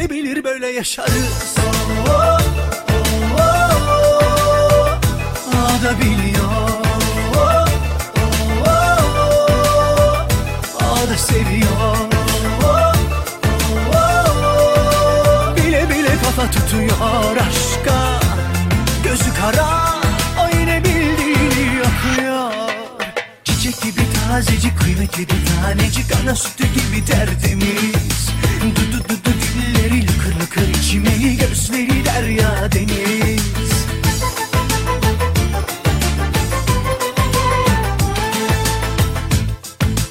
Böyle bilir böyle yaşarız oh, biliyor. Oh, seviyor. Bile bile kafa tutuyor aşka. Gözü kara O yine bildiğini yapıyor Çiçek gibi tazecik kıymetli bir tanecik. Ana sütü gibi tertemiz. Du du du dilleri lıkır lıkır içmeyi Gözleri derya deniz.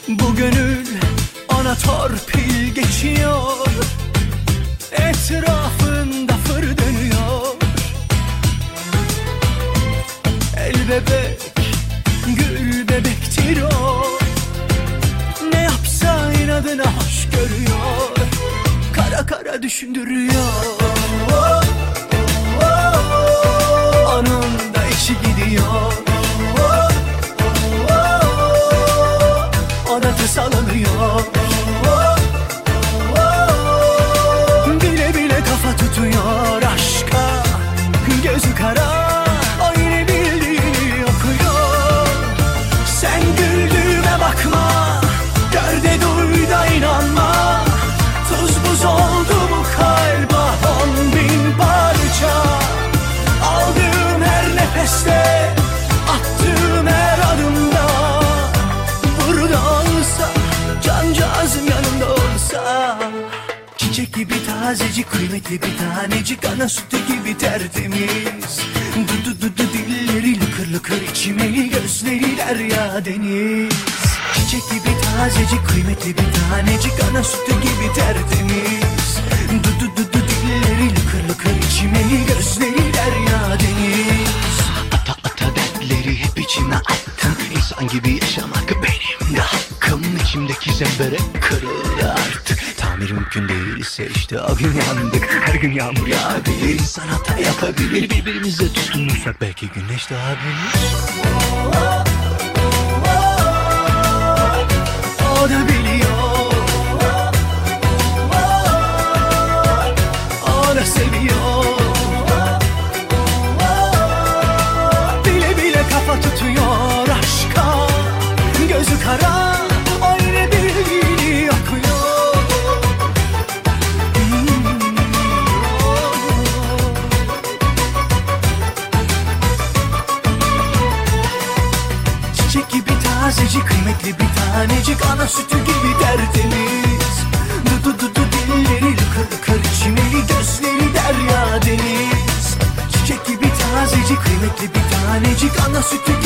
Bu gönül ona torpil geçiyor. Etrafında fır dönüyor. El bebek, gül bebektir o inadına hoş görüyor Kara kara düşündürüyor Oh, oh, oh. Onun da içi gidiyor Oh, oh, oh. O da tazecik kıymetli bir tanecik Ana sütü gibi tertemiz. Du du du du dilleri lıkır lıkır içmeli Gözleri derya deniz. Çiçek gibi tazecik kıymetli bir tanecik Ana sütü gibi tertemiz. Du du du du dilleri lıkır lıkır içmeli Gözleri derya Tamir mümkün değilse işte o gün yandık Her gün yağmur yağabilir insan hata yapabilir Birbirimize tutunursak belki güneş doğabilir O da biliyor tazecik kıymetli bir tanecik Ana sütü gibi tertemiz. Du du du du dilleri lıkır lıkır içmeli Gözleri derya deniz. Çiçek gibi tazecik kıymetli bir tanecik Ana sütü